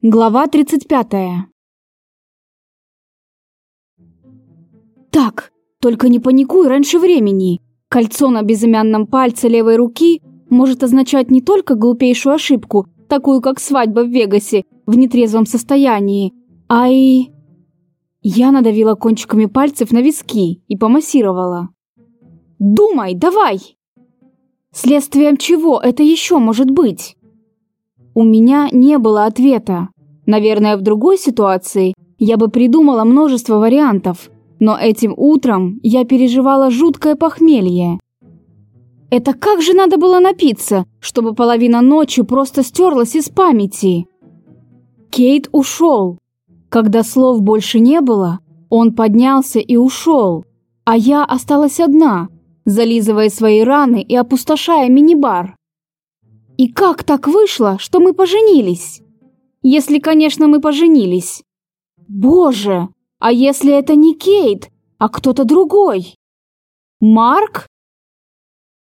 Глава 35. Так, только не паникуй раньше времени. Кольцо на безымянном пальце левой руки может означать не только глупейшую ошибку, такую как свадьба в Вегасе в нетрезвом состоянии, а и... Я надавила кончиками пальцев на виски и помассировала. «Думай, давай!» Следствием чего это еще может быть? У меня не было ответа. Наверное, в другой ситуации я бы придумала множество вариантов, но этим утром я переживала жуткое похмелье. Это как же надо было напиться, чтобы половина ночи просто стерлась из памяти? Кейт ушел. Когда слов больше не было, он поднялся и ушел, а я осталась одна, зализывая свои раны и опустошая мини-бар. И как так вышло, что мы поженились? Если, конечно, мы поженились. Боже, а если это не Кейт, а кто-то другой? Марк?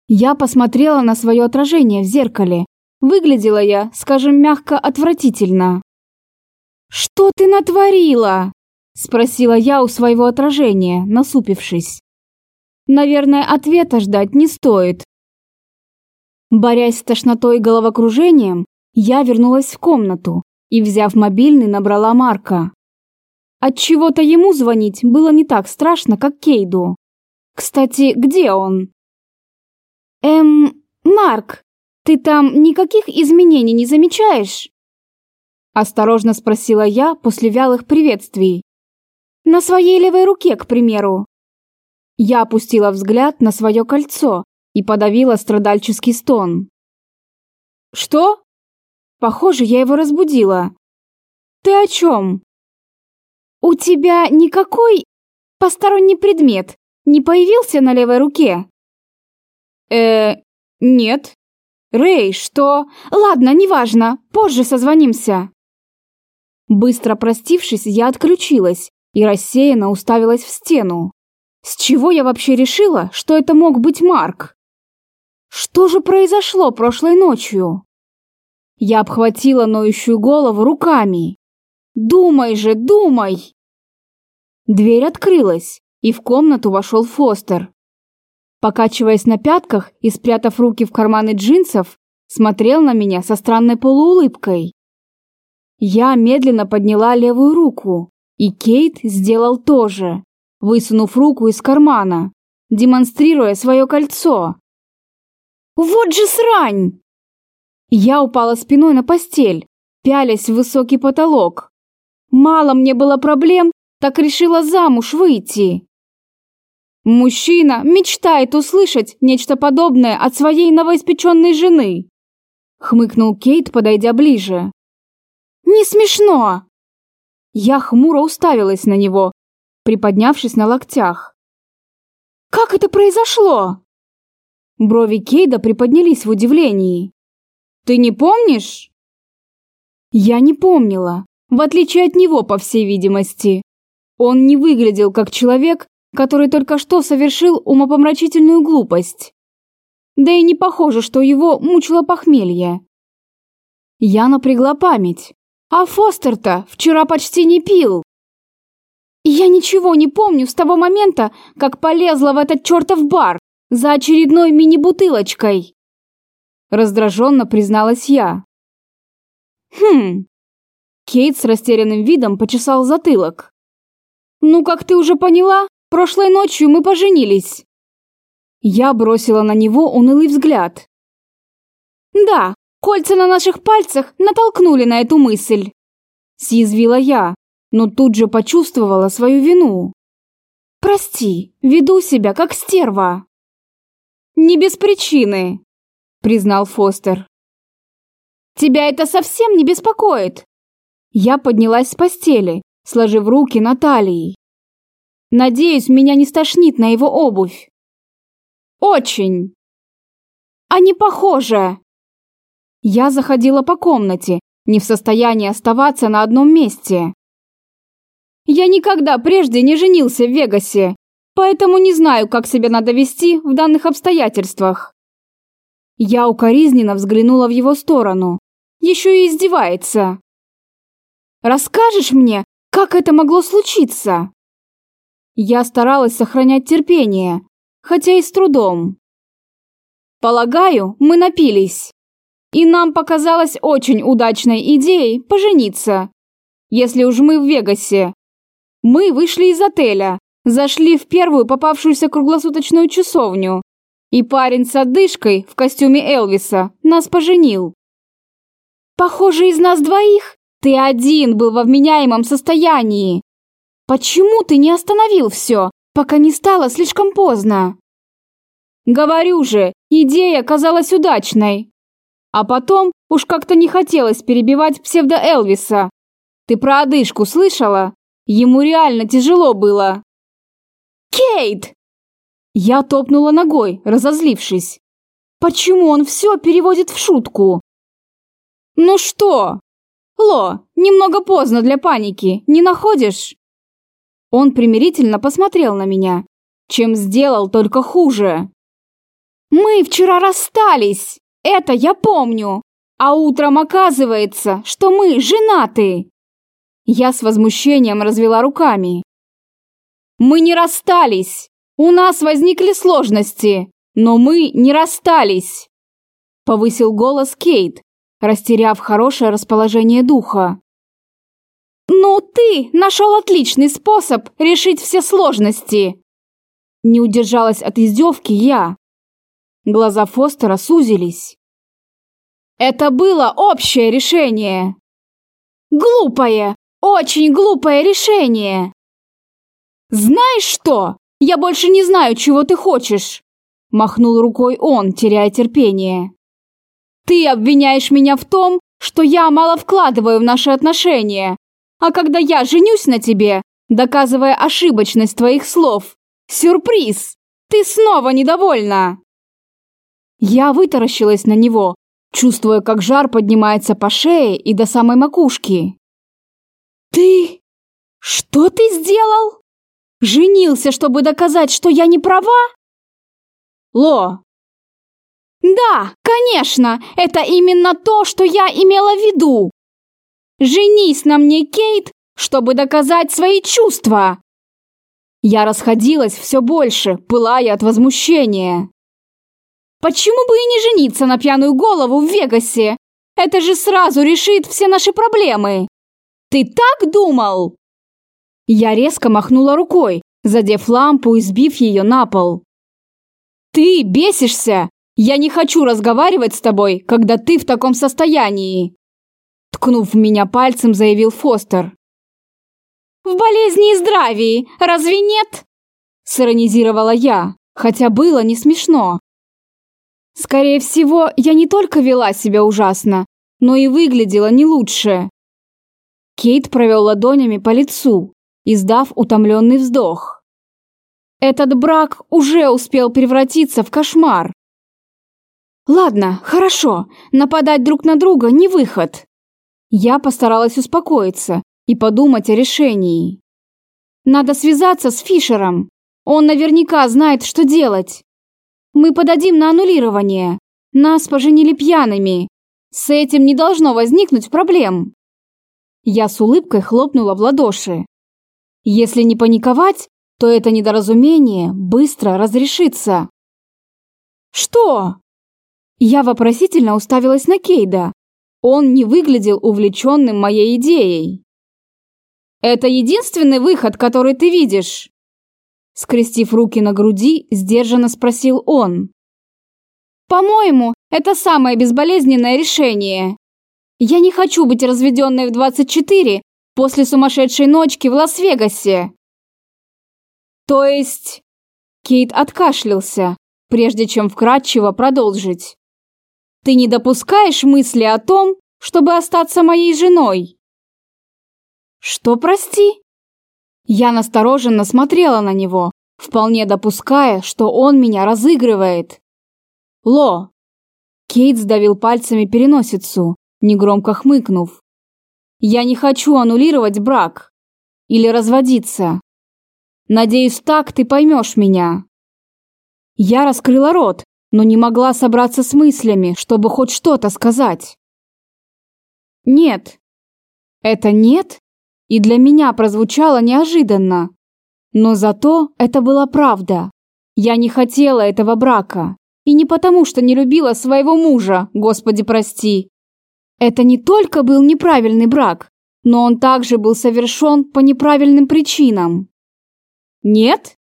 Я посмотрела на свое отражение в зеркале. Выглядела я, скажем мягко, отвратительно. «Что ты натворила?» – спросила я у своего отражения, насупившись. Наверное, ответа ждать не стоит. Борясь с тошнотой и головокружением, я вернулась в комнату и, взяв мобильный, набрала Марка. От чего то ему звонить было не так страшно, как Кейду. Кстати, где он? Эм, Марк, ты там никаких изменений не замечаешь? Осторожно спросила я после вялых приветствий. На своей левой руке, к примеру. Я опустила взгляд на свое кольцо, и подавила страдальческий стон. «Что?» Похоже, я его разбудила. «Ты о чем?» «У тебя никакой посторонний предмет не появился на левой руке?» «Э, нет». «Рэй, что?» «Ладно, неважно, позже созвонимся». Быстро простившись, я отключилась и рассеянно уставилась в стену. С чего я вообще решила, что это мог быть Марк? Что же произошло прошлой ночью? Я обхватила ноющую голову руками. Думай же, думай! Дверь открылась, и в комнату вошел Фостер. Покачиваясь на пятках и спрятав руки в карманы джинсов, смотрел на меня со странной полуулыбкой. Я медленно подняла левую руку, и Кейт сделал то же, высунув руку из кармана, демонстрируя свое кольцо. Вот же срань! Я упала спиной на постель, пялясь в высокий потолок. Мало мне было проблем, так решила замуж выйти. Мужчина мечтает услышать нечто подобное от своей новоиспеченной жены. Хмыкнул Кейт, подойдя ближе. Не смешно. Я хмуро уставилась на него, приподнявшись на локтях. Как это произошло? Брови Кейда приподнялись в удивлении. «Ты не помнишь?» Я не помнила, в отличие от него, по всей видимости. Он не выглядел как человек, который только что совершил умопомрачительную глупость. Да и не похоже, что его мучило похмелье. Я напрягла память. А Фостер-то вчера почти не пил. Я ничего не помню с того момента, как полезла в этот чертов бар за очередной мини-бутылочкой!» Раздраженно призналась я. «Хм...» Кейт с растерянным видом почесал затылок. «Ну, как ты уже поняла, прошлой ночью мы поженились». Я бросила на него унылый взгляд. «Да, кольца на наших пальцах натолкнули на эту мысль», съязвила я, но тут же почувствовала свою вину. «Прости, веду себя как стерва». «Не без причины», — признал Фостер. «Тебя это совсем не беспокоит?» Я поднялась с постели, сложив руки на талии. «Надеюсь, меня не стошнит на его обувь». «Очень!» «А не похоже!» Я заходила по комнате, не в состоянии оставаться на одном месте. «Я никогда прежде не женился в Вегасе поэтому не знаю, как себя надо вести в данных обстоятельствах». Я укоризненно взглянула в его сторону. Еще и издевается. Расскажешь мне, как это могло случиться?» Я старалась сохранять терпение, хотя и с трудом. Полагаю, мы напились. И нам показалось очень удачной идеей пожениться. Если уж мы в Вегасе. Мы вышли из отеля, зашли в первую попавшуюся круглосуточную часовню. И парень с одышкой в костюме Элвиса нас поженил. Похоже, из нас двоих ты один был во вменяемом состоянии. Почему ты не остановил все, пока не стало слишком поздно? Говорю же, идея казалась удачной. А потом уж как-то не хотелось перебивать псевдо-Элвиса. Ты про одышку слышала? Ему реально тяжело было. «Кейт!» Я топнула ногой, разозлившись. Почему он все переводит в шутку? «Ну что?» «Ло, немного поздно для паники, не находишь?» Он примирительно посмотрел на меня, чем сделал только хуже. «Мы вчера расстались, это я помню, а утром оказывается, что мы женаты!» Я с возмущением развела руками. «Мы не расстались, у нас возникли сложности, но мы не расстались!» Повысил голос Кейт, растеряв хорошее расположение духа. «Ну, ты нашел отличный способ решить все сложности!» Не удержалась от издевки я. Глаза Фостера сузились. «Это было общее решение!» «Глупое! Очень глупое решение!» «Знаешь что? Я больше не знаю, чего ты хочешь!» Махнул рукой он, теряя терпение. Ты обвиняешь меня в том, что я мало вкладываю в наши отношения. А когда я женюсь на тебе, доказывая ошибочность твоих слов, сюрприз, ты снова недовольна. Я вытаращилась на него, чувствуя, как жар поднимается по шее и до самой макушки. Ты... что ты сделал? Женился, чтобы доказать, что я не права? Ло, да, конечно, это именно то, что я имела в виду. Женись на мне, Кейт, чтобы доказать свои чувства. Я расходилась все больше, пылая от возмущения. Почему бы и не жениться на пьяную голову в Вегасе? Это же сразу решит все наши проблемы. Ты так думал? Я резко махнула рукой, задев лампу и сбив ее на пол. Ты бесишься, я не хочу разговаривать с тобой, когда ты в таком состоянии!» Ткнув в меня пальцем, заявил Фостер. «В болезни и здравии, разве нет?» Сиронизировала я, хотя было не смешно. Скорее всего, я не только вела себя ужасно, но и выглядела не лучше. Кейт провел ладонями по лицу, издав утомленный вздох. Этот брак уже успел превратиться в кошмар. Ладно, хорошо, нападать друг на друга не выход. Я постаралась успокоиться и подумать о решении. Надо связаться с Фишером. Он наверняка знает, что делать. Мы подадим на аннулирование. Нас поженили пьяными. С этим не должно возникнуть проблем. Я с улыбкой хлопнула в ладоши. Если не паниковать, то это недоразумение быстро разрешится. Что? Я вопросительно уставилась на Кейда. Он не выглядел увлеченным моей идеей. «Это единственный выход, который ты видишь?» Скрестив руки на груди, сдержанно спросил он. «По-моему, это самое безболезненное решение. Я не хочу быть разведенной в 24 после сумасшедшей ночки в Лас-Вегасе». «То есть...» Кейт откашлялся, прежде чем вкратчиво продолжить. Ты не допускаешь мысли о том, чтобы остаться моей женой?» «Что, прости?» Я настороженно смотрела на него, вполне допуская, что он меня разыгрывает. «Ло!» Кейт сдавил пальцами переносицу, негромко хмыкнув. «Я не хочу аннулировать брак или разводиться. Надеюсь, так ты поймешь меня». Я раскрыла рот, но не могла собраться с мыслями, чтобы хоть что-то сказать. «Нет». Это нет? И для меня прозвучало неожиданно. Но зато это была правда. Я не хотела этого брака. И не потому, что не любила своего мужа, господи прости. Это не только был неправильный брак, но он также был совершен по неправильным причинам. Нет?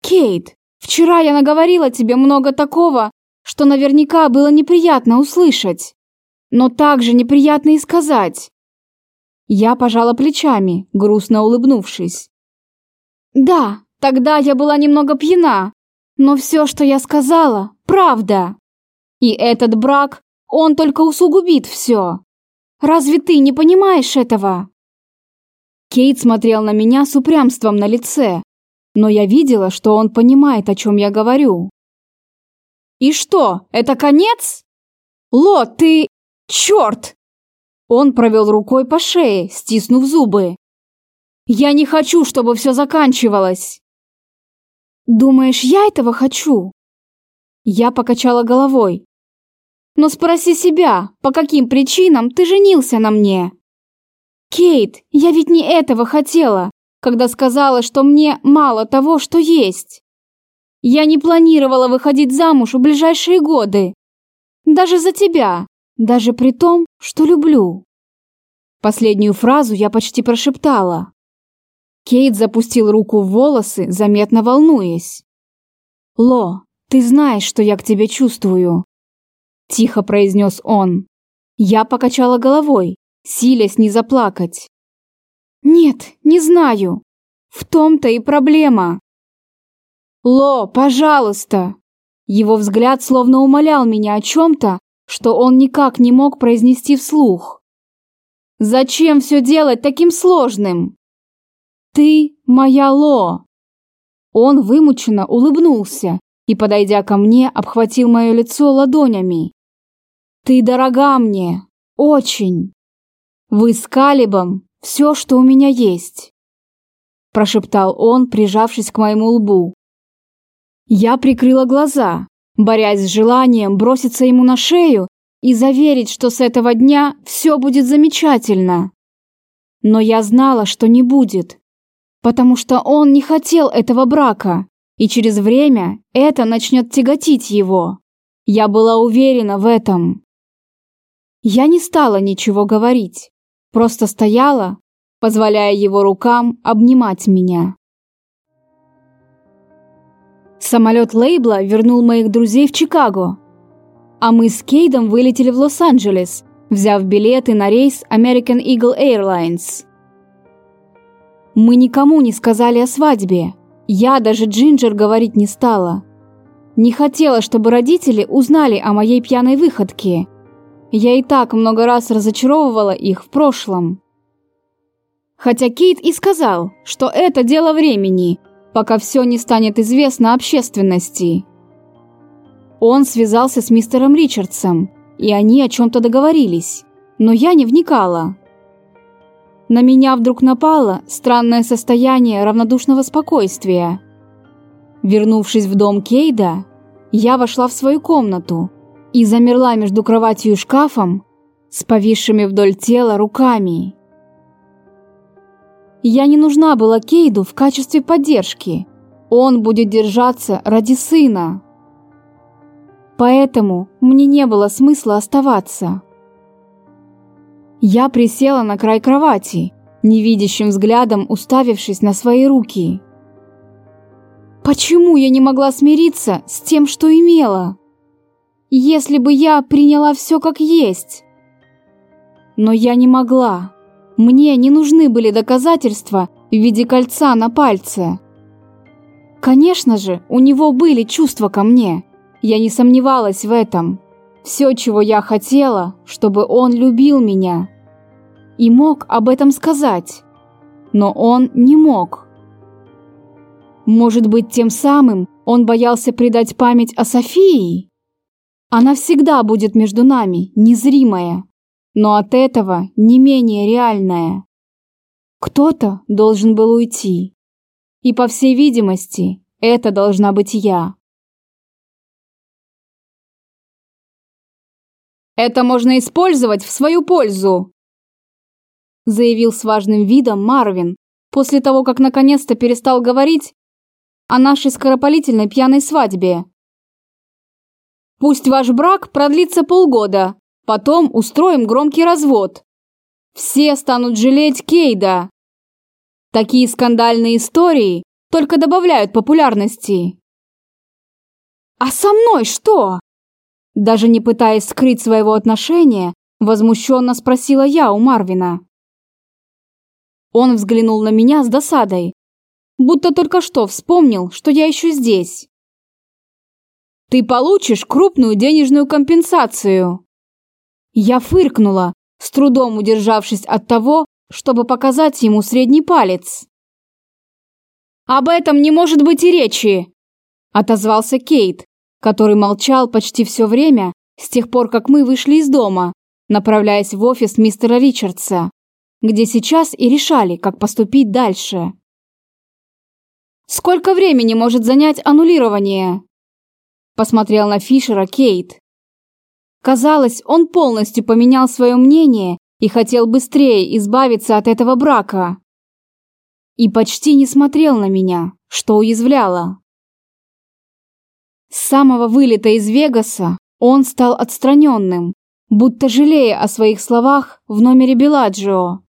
Кейт, вчера я наговорила тебе много такого, что наверняка было неприятно услышать, но также неприятно и сказать. Я пожала плечами, грустно улыбнувшись. Да, тогда я была немного пьяна, но все, что я сказала, правда. И этот брак, он только усугубит все. Разве ты не понимаешь этого? Кейт смотрел на меня с упрямством на лице, но я видела, что он понимает, о чем я говорю. «И что, это конец?» «Ло, ты... Черт!» Он провел рукой по шее, стиснув зубы. «Я не хочу, чтобы все заканчивалось!» «Думаешь, я этого хочу?» Я покачала головой. «Но спроси себя, по каким причинам ты женился на мне?» «Кейт, я ведь не этого хотела, когда сказала, что мне мало того, что есть. Я не планировала выходить замуж в ближайшие годы. Даже за тебя, даже при том, что люблю. Последнюю фразу я почти прошептала. Кейт запустил руку в волосы, заметно волнуясь. «Ло, ты знаешь, что я к тебе чувствую», – тихо произнес он. Я покачала головой, силясь не заплакать. «Нет, не знаю. В том-то и проблема. «Ло, пожалуйста!» Его взгляд словно умолял меня о чем-то, что он никак не мог произнести вслух. «Зачем все делать таким сложным?» «Ты моя Ло!» Он вымученно улыбнулся и, подойдя ко мне, обхватил мое лицо ладонями. «Ты дорога мне! Очень! Вы с Калибом все, что у меня есть!» Прошептал он, прижавшись к моему лбу. Я прикрыла глаза, борясь с желанием броситься ему на шею и заверить, что с этого дня все будет замечательно. Но я знала, что не будет, потому что он не хотел этого брака, и через время это начнет тяготить его. Я была уверена в этом. Я не стала ничего говорить, просто стояла, позволяя его рукам обнимать меня. Самолет лейбла вернул моих друзей в Чикаго, а мы с Кейдом вылетели в Лос-Анджелес, взяв билеты на рейс American Eagle Airlines. Мы никому не сказали о свадьбе. Я даже Джинджер говорить не стала. Не хотела, чтобы родители узнали о моей пьяной выходке. Я и так много раз разочаровывала их в прошлом. Хотя Кейт и сказал, что это дело времени, пока все не станет известно общественности. Он связался с мистером Ричардсом, и они о чем-то договорились, но я не вникала. На меня вдруг напало странное состояние равнодушного спокойствия. Вернувшись в дом Кейда, я вошла в свою комнату и замерла между кроватью и шкафом с повисшими вдоль тела руками. Я не нужна была Кейду в качестве поддержки. Он будет держаться ради сына. Поэтому мне не было смысла оставаться. Я присела на край кровати, невидящим взглядом уставившись на свои руки. Почему я не могла смириться с тем, что имела? Если бы я приняла все как есть. Но я не могла. Мне не нужны были доказательства в виде кольца на пальце. Конечно же, у него были чувства ко мне. Я не сомневалась в этом. Все, чего я хотела, чтобы он любил меня. И мог об этом сказать. Но он не мог. Может быть, тем самым он боялся предать память о Софии? Она всегда будет между нами, незримая но от этого не менее реальное. Кто-то должен был уйти. И, по всей видимости, это должна быть я. Это можно использовать в свою пользу. заявил с важным видом Марвин, после того, как наконец-то перестал говорить о нашей скоропалительной пьяной свадьбе. Пусть ваш брак продлится полгода, потом устроим громкий развод. Все станут жалеть Кейда. Такие скандальные истории только добавляют популярности. А со мной что? Даже не пытаясь скрыть своего отношения, возмущенно спросила я у Марвина. Он взглянул на меня с досадой, будто только что вспомнил, что я еще здесь. Ты получишь крупную денежную компенсацию. Я фыркнула, с трудом удержавшись от того, чтобы показать ему средний палец. «Об этом не может быть и речи!» – отозвался Кейт, который молчал почти все время с тех пор, как мы вышли из дома, направляясь в офис мистера Ричардса, где сейчас и решали, как поступить дальше. «Сколько времени может занять аннулирование?» Посмотрел на Фишера Кейт. Казалось, он полностью поменял свое мнение и хотел быстрее избавиться от этого брака. И почти не смотрел на меня, что уязвляло. С самого вылета из Вегаса он стал отстраненным, будто жалея о своих словах в номере Беладжио.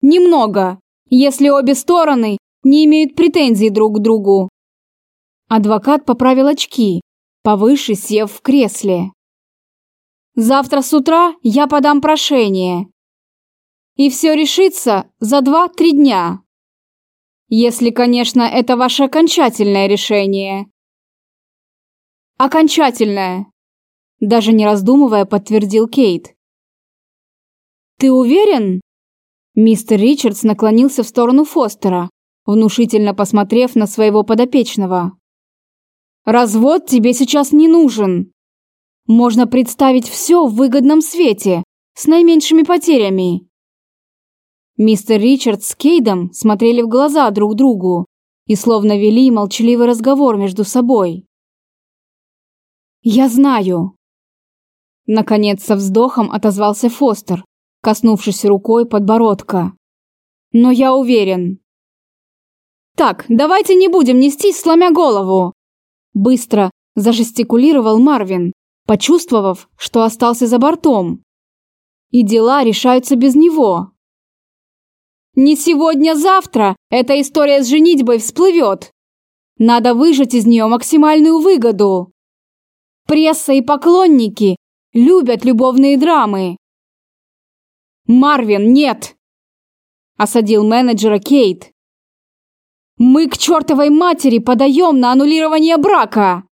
«Немного, если обе стороны не имеют претензий друг к другу», Адвокат поправил очки, повыше сев в кресле. «Завтра с утра я подам прошение. И все решится за два-три дня. Если, конечно, это ваше окончательное решение». «Окончательное», – даже не раздумывая, подтвердил Кейт. «Ты уверен?» Мистер Ричардс наклонился в сторону Фостера, внушительно посмотрев на своего подопечного. Развод тебе сейчас не нужен. Можно представить все в выгодном свете, с наименьшими потерями. Мистер Ричард с Кейдом смотрели в глаза друг другу и словно вели молчаливый разговор между собой. «Я знаю!» Наконец со вздохом отозвался Фостер, коснувшись рукой подбородка. «Но я уверен!» «Так, давайте не будем нестись, сломя голову!» Быстро зажестикулировал Марвин, почувствовав, что остался за бортом. И дела решаются без него. Не сегодня-завтра эта история с женитьбой всплывет. Надо выжать из нее максимальную выгоду. Пресса и поклонники любят любовные драмы. «Марвин, нет!» – осадил менеджера Кейт. Мы к чертовой матери подаем на аннулирование брака!»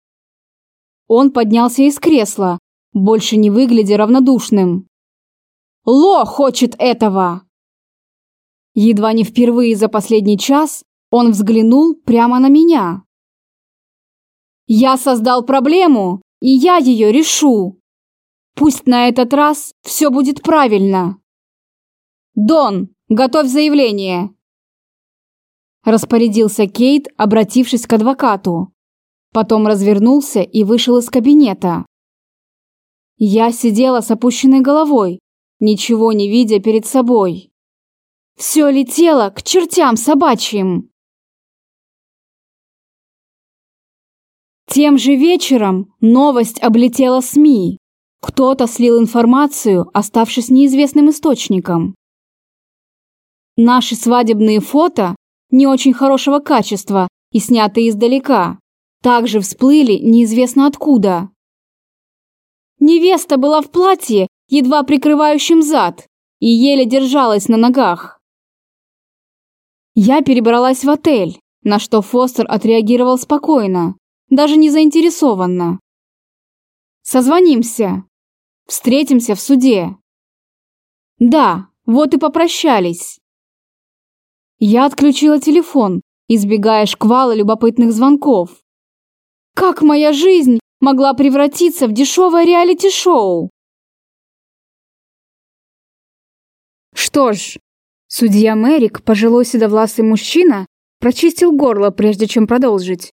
Он поднялся из кресла, больше не выглядя равнодушным. «Ло хочет этого!» Едва не впервые за последний час он взглянул прямо на меня. «Я создал проблему, и я ее решу. Пусть на этот раз все будет правильно. Дон, готовь заявление!» Распорядился Кейт, обратившись к адвокату. Потом развернулся и вышел из кабинета. Я сидела с опущенной головой, ничего не видя перед собой. Все летело к чертям собачьим. Тем же вечером новость облетела СМИ. Кто-то слил информацию, оставшись неизвестным источником. Наши свадебные фото не очень хорошего качества и снятые издалека, также всплыли неизвестно откуда. Невеста была в платье, едва прикрывающем зад, и еле держалась на ногах. Я перебралась в отель, на что Фостер отреагировал спокойно, даже не заинтересованно. Созвонимся. Встретимся в суде. Да, вот и попрощались. Я отключила телефон, избегая шквала любопытных звонков. Как моя жизнь могла превратиться в дешевое реалити-шоу? Что ж, судья Мэрик, пожилой седовласый мужчина, прочистил горло, прежде чем продолжить.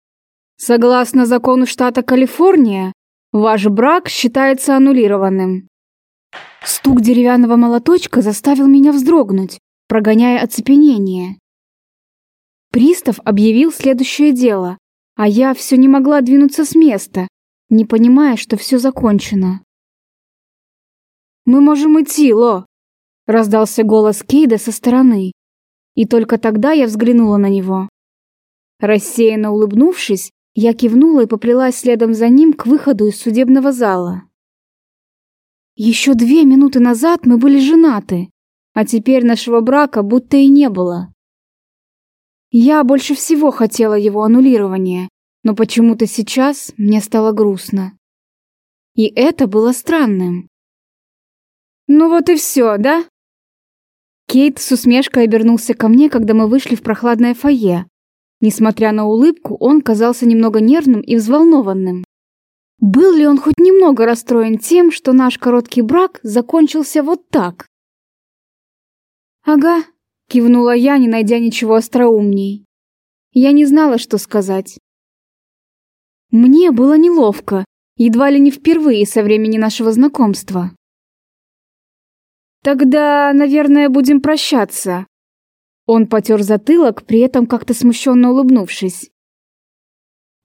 Согласно закону штата Калифорния, ваш брак считается аннулированным. Стук деревянного молоточка заставил меня вздрогнуть, прогоняя оцепенение. Пристав объявил следующее дело, а я все не могла двинуться с места, не понимая, что все закончено. «Мы можем идти, Ло!» — раздался голос Кейда со стороны. И только тогда я взглянула на него. Рассеянно улыбнувшись, я кивнула и поплелась следом за ним к выходу из судебного зала. Еще две минуты назад мы были женаты, а теперь нашего брака будто и не было. Я больше всего хотела его аннулирования, но почему-то сейчас мне стало грустно. И это было странным. «Ну вот и все, да?» Кейт с усмешкой обернулся ко мне, когда мы вышли в прохладное фойе. Несмотря на улыбку, он казался немного нервным и взволнованным. Был ли он хоть немного расстроен тем, что наш короткий брак закончился вот так? «Ага», Кивнула я, не найдя ничего остроумней. Я не знала, что сказать. Мне было неловко, едва ли не впервые со времени нашего знакомства. «Тогда, наверное, будем прощаться». Он потер затылок, при этом как-то смущенно улыбнувшись.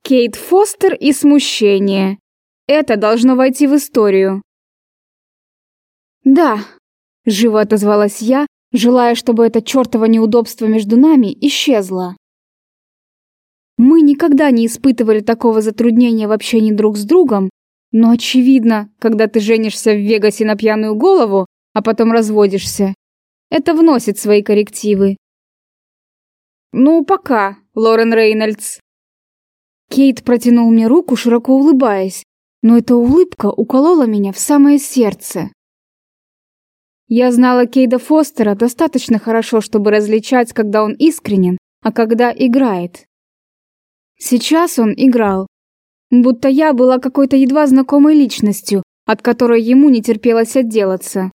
«Кейт Фостер и смущение. Это должно войти в историю». «Да», — живо отозвалась я, желая, чтобы это чертово неудобство между нами исчезло. Мы никогда не испытывали такого затруднения в общении друг с другом, но очевидно, когда ты женишься в Вегасе на пьяную голову, а потом разводишься, это вносит свои коррективы. «Ну, пока, Лорен Рейнольдс». Кейт протянул мне руку, широко улыбаясь, но эта улыбка уколола меня в самое сердце. Я знала Кейда Фостера достаточно хорошо, чтобы различать, когда он искренен, а когда играет. Сейчас он играл. Будто я была какой-то едва знакомой личностью, от которой ему не терпелось отделаться.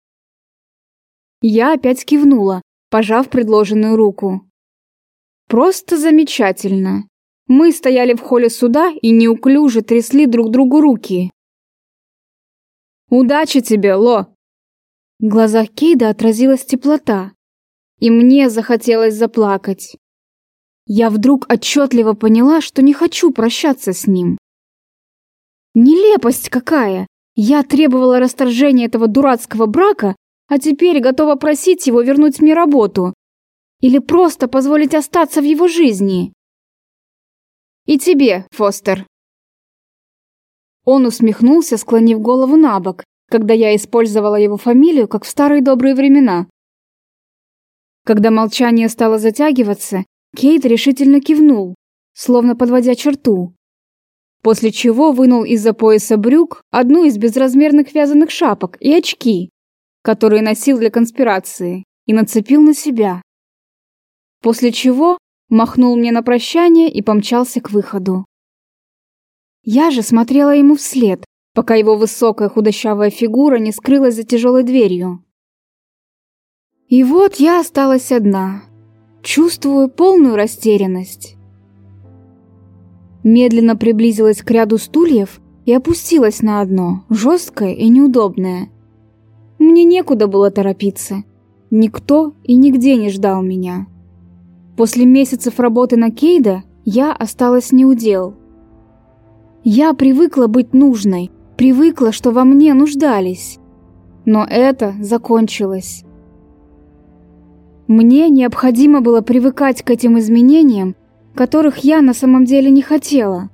Я опять кивнула, пожав предложенную руку. Просто замечательно. Мы стояли в холле суда и неуклюже трясли друг другу руки. «Удачи тебе, Ло!» В глазах Кейда отразилась теплота, и мне захотелось заплакать. Я вдруг отчетливо поняла, что не хочу прощаться с ним. Нелепость какая! Я требовала расторжения этого дурацкого брака, а теперь готова просить его вернуть мне работу. Или просто позволить остаться в его жизни. И тебе, Фостер. Он усмехнулся, склонив голову на бок, когда я использовала его фамилию, как в старые добрые времена. Когда молчание стало затягиваться, Кейт решительно кивнул, словно подводя черту. После чего вынул из-за пояса брюк одну из безразмерных вязаных шапок и очки, которые носил для конспирации, и нацепил на себя. После чего махнул мне на прощание и помчался к выходу. Я же смотрела ему вслед, пока его высокая худощавая фигура не скрылась за тяжелой дверью. И вот я осталась одна, чувствую полную растерянность. Медленно приблизилась к ряду стульев и опустилась на одно, жесткое и неудобное. Мне некуда было торопиться. Никто и нигде не ждал меня. После месяцев работы на Кейда я осталась неудел. Я привыкла быть нужной, Привыкла, что во мне нуждались. Но это закончилось. Мне необходимо было привыкать к этим изменениям, которых я на самом деле не хотела.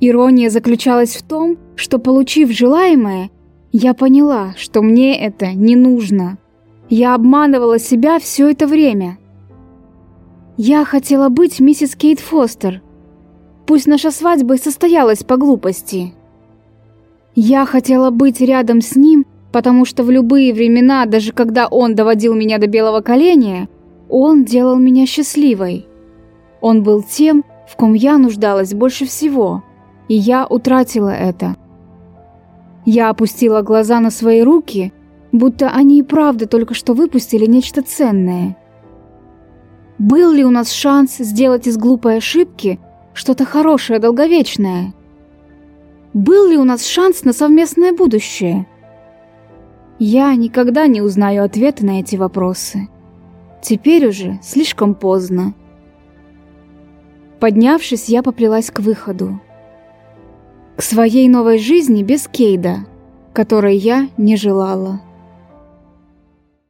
Ирония заключалась в том, что, получив желаемое, я поняла, что мне это не нужно. Я обманывала себя все это время. Я хотела быть миссис Кейт Фостер. Пусть наша свадьба и состоялась по глупости. Я хотела быть рядом с ним, потому что в любые времена, даже когда он доводил меня до белого коленя, он делал меня счастливой. Он был тем, в ком я нуждалась больше всего, и я утратила это. Я опустила глаза на свои руки, будто они и правда только что выпустили нечто ценное. Был ли у нас шанс сделать из глупой ошибки что-то хорошее, долговечное? Был ли у нас шанс на совместное будущее? Я никогда не узнаю ответы на эти вопросы. Теперь уже слишком поздно. Поднявшись, я поплелась к выходу. К своей новой жизни без Кейда, которой я не желала.